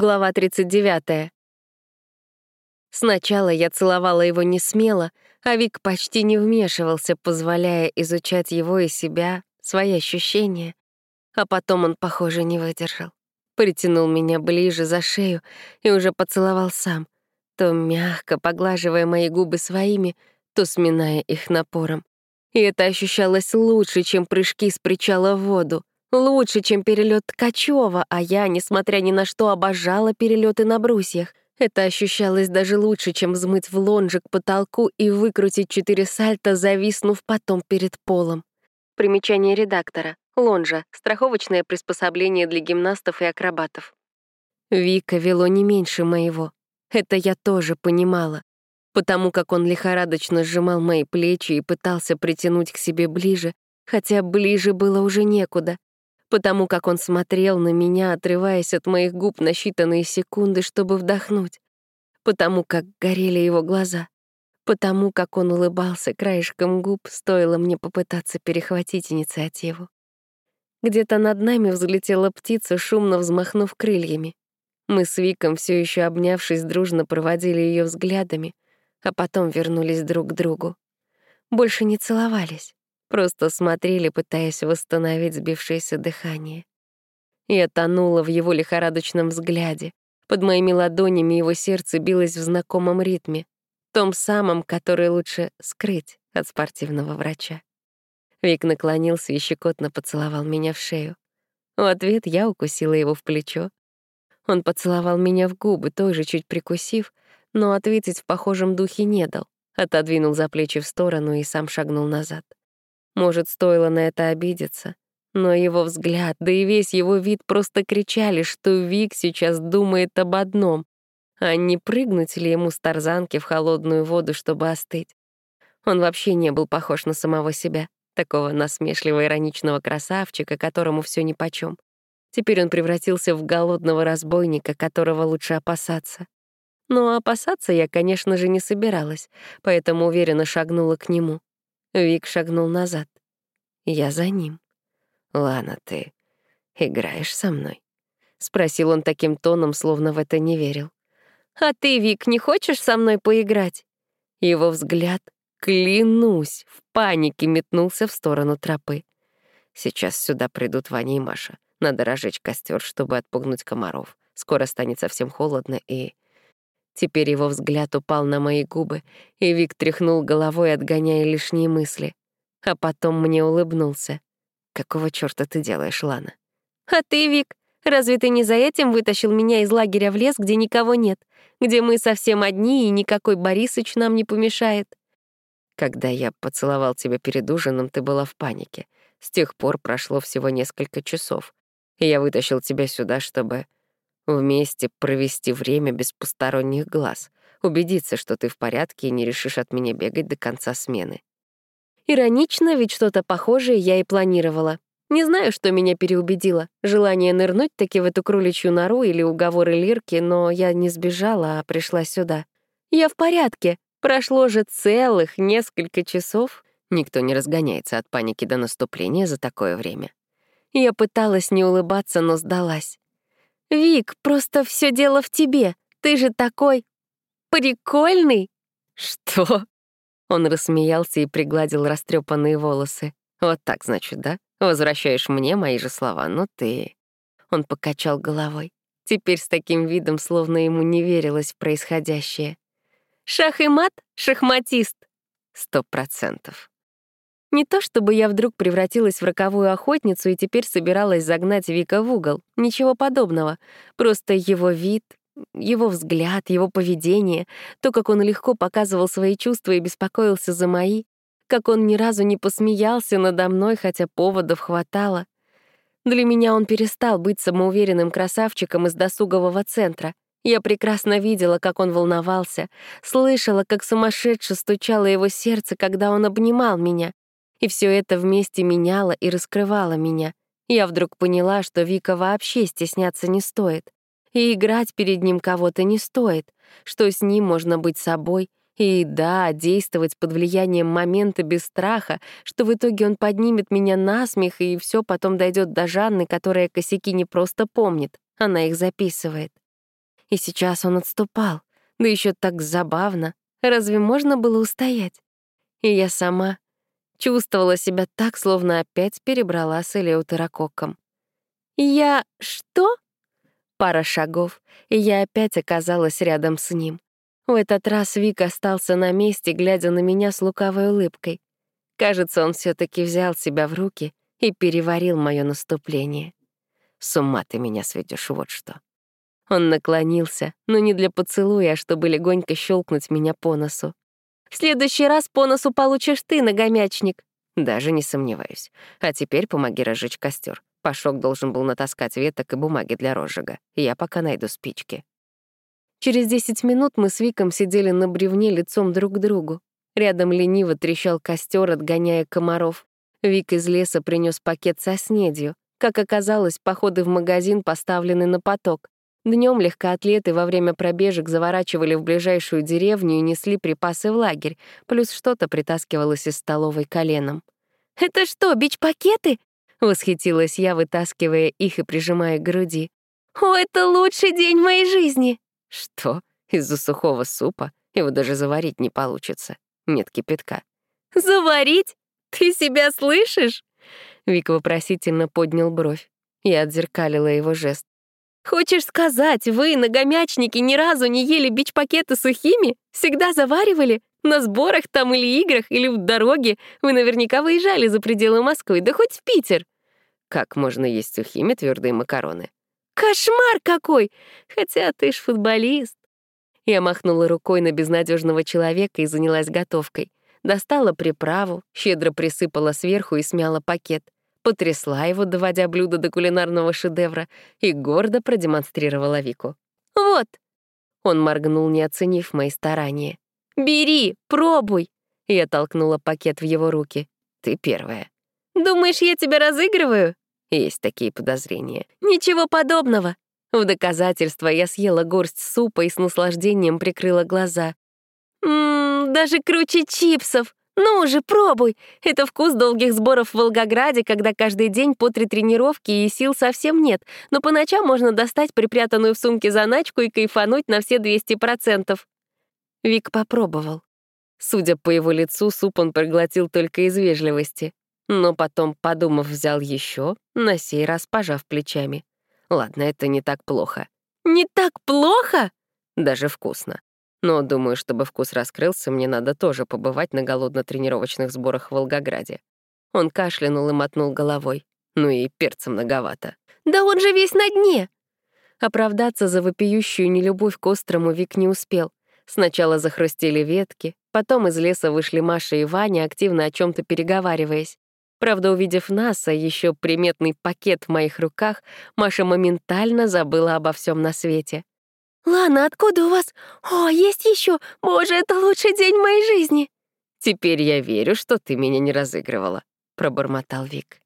Глава 39. Сначала я целовала его не смело, а Вик почти не вмешивался, позволяя изучать его и себя, свои ощущения. А потом он, похоже, не выдержал. Притянул меня ближе за шею и уже поцеловал сам, то мягко поглаживая мои губы своими, то сминая их напором. И это ощущалось лучше, чем прыжки с причала в воду. Лучше, чем перелет Ткачева, а я, несмотря ни на что, обожала перелеты на брусьях. Это ощущалось даже лучше, чем взмыть в лонжик потолку и выкрутить четыре сальта, зависнув потом перед полом. Примечание редактора. Лонжа — страховочное приспособление для гимнастов и акробатов. Вика вело не меньше моего. Это я тоже понимала. Потому как он лихорадочно сжимал мои плечи и пытался притянуть к себе ближе, хотя ближе было уже некуда потому как он смотрел на меня, отрываясь от моих губ на считанные секунды, чтобы вдохнуть, потому как горели его глаза, потому как он улыбался краешком губ, стоило мне попытаться перехватить инициативу. Где-то над нами взлетела птица, шумно взмахнув крыльями. Мы с Виком, все еще обнявшись, дружно проводили ее взглядами, а потом вернулись друг к другу. Больше не целовались. Просто смотрели, пытаясь восстановить сбившееся дыхание. Я тонула в его лихорадочном взгляде. Под моими ладонями его сердце билось в знакомом ритме, том самом, который лучше скрыть от спортивного врача. Вик наклонился и щекотно поцеловал меня в шею. В ответ я укусила его в плечо. Он поцеловал меня в губы, тоже чуть прикусив, но ответить в похожем духе не дал. Отодвинул за плечи в сторону и сам шагнул назад. Может, стоило на это обидеться. Но его взгляд, да и весь его вид просто кричали, что Вик сейчас думает об одном, а не прыгнуть ли ему с тарзанки в холодную воду, чтобы остыть. Он вообще не был похож на самого себя, такого насмешливо-ироничного красавчика, которому все нипочем. Теперь он превратился в голодного разбойника, которого лучше опасаться. Но опасаться я, конечно же, не собиралась, поэтому уверенно шагнула к нему. Вик шагнул назад. Я за ним. «Лана, ты играешь со мной?» — спросил он таким тоном, словно в это не верил. «А ты, Вик, не хочешь со мной поиграть?» Его взгляд, клянусь, в панике метнулся в сторону тропы. «Сейчас сюда придут Ваня и Маша. Надо разжечь костер, чтобы отпугнуть комаров. Скоро станет совсем холодно, и...» Теперь его взгляд упал на мои губы, и Вик тряхнул головой, отгоняя лишние мысли. А потом мне улыбнулся. «Какого чёрта ты делаешь, Лана?» «А ты, Вик, разве ты не за этим вытащил меня из лагеря в лес, где никого нет, где мы совсем одни, и никакой Борисыч нам не помешает?» «Когда я поцеловал тебя перед ужином, ты была в панике. С тех пор прошло всего несколько часов, и я вытащил тебя сюда, чтобы...» Вместе провести время без посторонних глаз. Убедиться, что ты в порядке и не решишь от меня бегать до конца смены. Иронично, ведь что-то похожее я и планировала. Не знаю, что меня переубедило. Желание нырнуть таки в эту кроличью нору или уговоры Лирки, но я не сбежала, а пришла сюда. Я в порядке. Прошло же целых несколько часов. Никто не разгоняется от паники до наступления за такое время. Я пыталась не улыбаться, но сдалась. «Вик, просто все дело в тебе. Ты же такой... прикольный!» «Что?» Он рассмеялся и пригладил растрепанные волосы. «Вот так, значит, да? Возвращаешь мне мои же слова, ну ты...» Он покачал головой. Теперь с таким видом, словно ему не верилось в происходящее. «Шах и мат? Шахматист?» «Сто процентов». Не то чтобы я вдруг превратилась в роковую охотницу и теперь собиралась загнать Вика в угол. Ничего подобного. Просто его вид, его взгляд, его поведение, то, как он легко показывал свои чувства и беспокоился за мои, как он ни разу не посмеялся надо мной, хотя поводов хватало. Для меня он перестал быть самоуверенным красавчиком из досугового центра. Я прекрасно видела, как он волновался, слышала, как сумасшедше стучало его сердце, когда он обнимал меня. И все это вместе меняло и раскрывало меня. Я вдруг поняла, что Вика вообще стесняться не стоит. И играть перед ним кого-то не стоит, что с ним можно быть собой, и да, действовать под влиянием момента без страха, что в итоге он поднимет меня на смех, и все потом дойдет до Жанны, которая косяки не просто помнит, она их записывает. И сейчас он отступал, да еще так забавно. Разве можно было устоять? И я сама чувствовала себя так, словно опять перебрала с элеутерококком. «Я что?» Пара шагов, и я опять оказалась рядом с ним. В этот раз Вик остался на месте, глядя на меня с лукавой улыбкой. Кажется, он все таки взял себя в руки и переварил мое наступление. «С ума ты меня сведешь, вот что». Он наклонился, но не для поцелуя, а чтобы легонько щелкнуть меня по носу. «В следующий раз по носу получишь ты, нагомячник». «Даже не сомневаюсь. А теперь помоги разжечь костер. Пашок должен был натаскать веток и бумаги для розжига. Я пока найду спички. Через десять минут мы с Виком сидели на бревне лицом друг к другу. Рядом лениво трещал костер, отгоняя комаров. Вик из леса принес пакет со снедью. Как оказалось, походы в магазин поставлены на поток. Днем легкоатлеты во время пробежек заворачивали в ближайшую деревню и несли припасы в лагерь, плюс что-то притаскивалось из столовой коленом. «Это что, бич-пакеты?» — восхитилась я, вытаскивая их и прижимая к груди. «О, это лучший день моей жизни!» «Что? Из-за сухого супа? Его даже заварить не получится. Нет кипятка». «Заварить? Ты себя слышишь?» Вик вопросительно поднял бровь. Я отзеркалила его жест. «Хочешь сказать, вы, ногомячники, ни разу не ели бич-пакеты сухими? Всегда заваривали? На сборах там или играх, или в дороге вы наверняка выезжали за пределы Москвы, да хоть в Питер. Как можно есть сухими твердые макароны? Кошмар какой! Хотя ты ж футболист. Я махнула рукой на безнадежного человека и занялась готовкой. Достала приправу, щедро присыпала сверху и смяла пакет. Потрясла его, доводя блюдо до кулинарного шедевра, и гордо продемонстрировала Вику. «Вот!» Он моргнул, не оценив мои старания. «Бери, пробуй!» Я толкнула пакет в его руки. «Ты первая». «Думаешь, я тебя разыгрываю?» Есть такие подозрения. «Ничего подобного!» В доказательство я съела горсть супа и с наслаждением прикрыла глаза. «Ммм, даже круче чипсов! Ну уже пробуй! Это вкус долгих сборов в Волгограде, когда каждый день по три тренировки и сил совсем нет, но по ночам можно достать припрятанную в сумке заначку и кайфануть на все 200%. Вик попробовал. Судя по его лицу, суп он проглотил только из вежливости. Но потом, подумав, взял еще, на сей раз пожав плечами. Ладно, это не так плохо. «Не так плохо?» Даже вкусно. Но, думаю, чтобы вкус раскрылся, мне надо тоже побывать на голодно-тренировочных сборах в Волгограде. Он кашлянул и мотнул головой. Ну и перца многовато. «Да он же весь на дне!» Оправдаться за вопиющую нелюбовь к острому Вик не успел. Сначала захрустели ветки, потом из леса вышли Маша и Ваня, активно о чем то переговариваясь. Правда, увидев нас, а еще приметный пакет в моих руках, Маша моментально забыла обо всем на свете. «Лана, откуда у вас? О, есть еще! Боже, это лучший день моей жизни!» «Теперь я верю, что ты меня не разыгрывала», — пробормотал Вик.